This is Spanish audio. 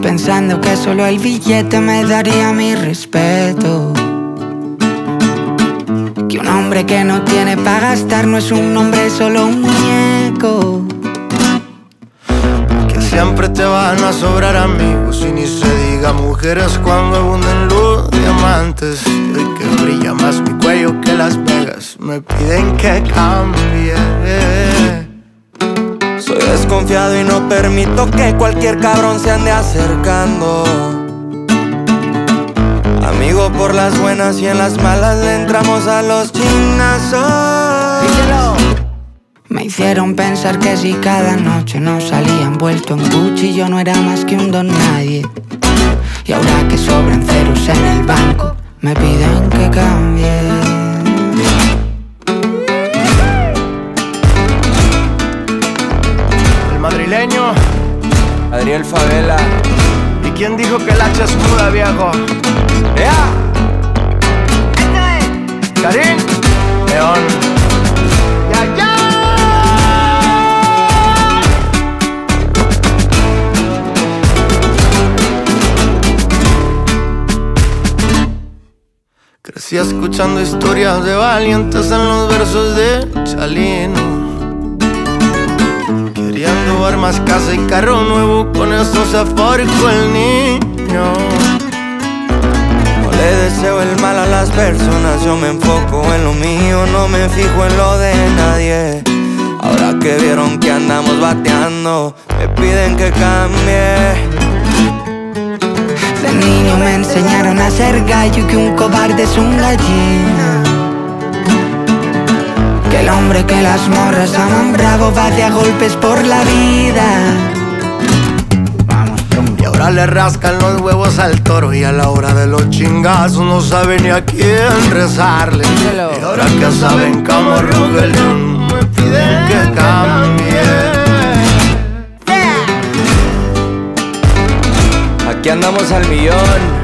pensando que solo el billete me daría mi respeto. Que un hombre que no tiene para gastar no es un hombre, solo un muñeco. Que siempre te van a sobrar amigos y ni se diga mujeres cuando abunden los diamantes. Y que brilla más mi cuello que Las Vegas. Me piden que cambie. Soy desconfiado y no permito que cualquier cabrón se ande acercando. Amigo por las buenas y en las malas le entramos a los chinazos. Me hicieron pensar que si cada noche nos salía envuelto en Gucci yo no era más que un don nadie. Y ahora que sobran ceros en el banco, me piden que cambie. Adriel Favela. ¿Y quién dijo que el hacha es muda, viejo? ¡Ea! Karim. León. Ya, ya. Crecí escuchando historias de valientes en los versos de Chalino. Ver más casa y carro nuevo, con eso se forjó el niño. No le deseo el mal a las personas, yo me enfoco en lo mío, no me fijo en lo de nadie. Ahora que vieron que andamos bateando, me piden que cambie. De niño me enseñaron a ser gallo que un cobarde es un gallina. Que el hombre que las morras aman bravo va de a golpes por la vida. Y ahora le rascan los huevos al toro y a la hora de los chingazos no saben ni a quién rezarle. Y ahora que saben cómo ruge el león, me piden que cambie. Aquí andamos al millón.